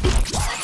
What